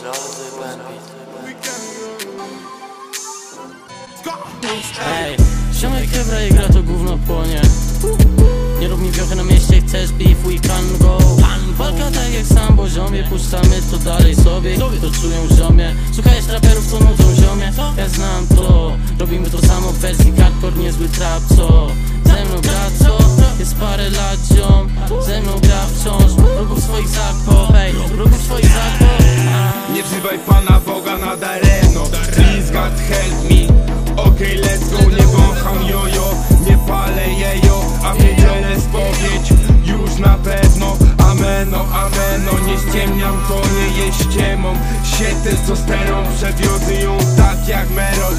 zloty bębit Ej, ziomek kebra i gra to gówno płonie. Nie rób mi wiochy na mieście, chcesz beef, we can go. Walka tak jak sam, bo ziomie Puszczamy to dalej sobie, to czują ziomie. Słuchajesz raperów, co nudzą ziomie. Ja znam to, robimy to samo w wersji hardcore Niezły trap, co? Ze mną gra, co? Wzywaj Pana Boga na dareno Please God help me. Okej, let's go, nie wącham jojo Nie palę jejo, a w niedzielę spowiedź Już na pewno, ameno, ameno. Nie ściemniam, to nie jest ściemą. Się testosteron, przewiozę ją tak jak Merol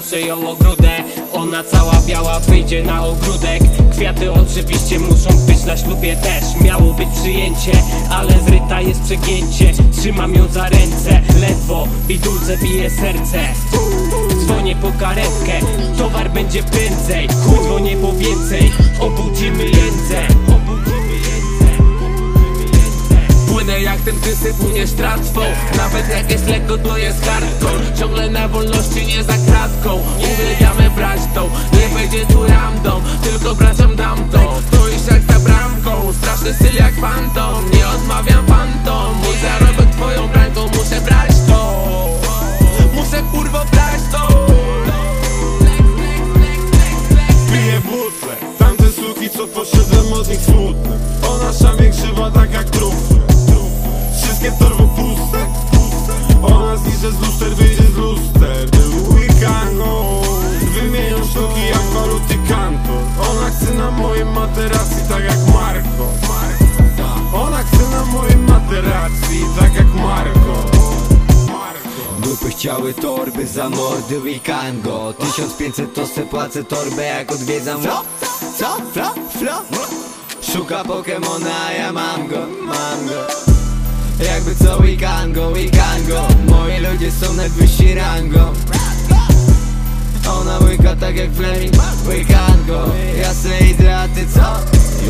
Poproszę ją o grudę Ona cała biała wyjdzie na ogródek. Kwiaty oczywiście muszą być na ślubie też. Miało być przyjęcie, ale zryta jest przegięcie. Trzymam ją za ręce, ledwo Bidulce bije serce. Dzwonię po karetkę, towar będzie prędzej. Chuj dzwonię po więcej, obudzimy jędzę płyniesz tratwą Nawet jak jest lekko, to jest hardcore. Ciągle na wolności, nie za kratką. Uwielbiamy brać tą, nie będzie tu ramdą Tylko braciom dam to. Stoisz jak za bramką, straszny styl jak fantom. Nie odmawiam fantom Mój zarobek twoją bramką, muszę brać to. Muszę kurwo brać to. Piję butle Tamte suki co poszedłem od nich smutne. Ona szamie krzywa tak Wszystkie torby puste Ona zniszczy z luster, wyjdzie z luster Był weekango Wymienią sztuki jak waluty kanto Ona chce na moim materacji tak jak Marko Ona chce na moim materacji tak jak Marko Dupy chciały torby za mordy weekango 1500 to se płacę torbę jak odwiedzam Flo? Co? Flo? Flo? Szuka Pokemona, a ja mam go, mam go Jakby co weekango, weekango Moi ludzie są najwyżsi rango Ona łyka tak jak Fleming Weekango Ja se idę, a ty co?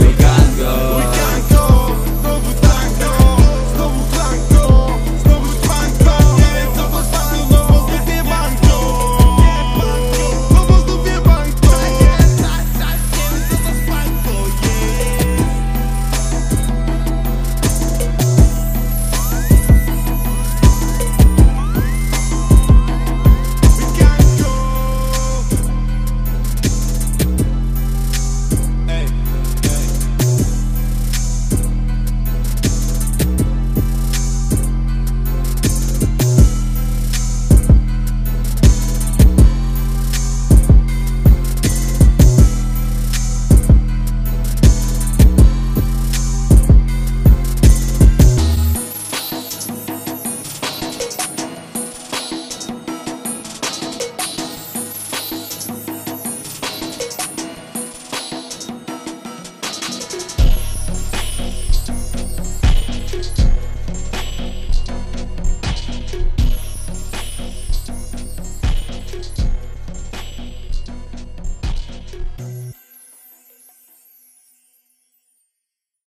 Weekango Weekango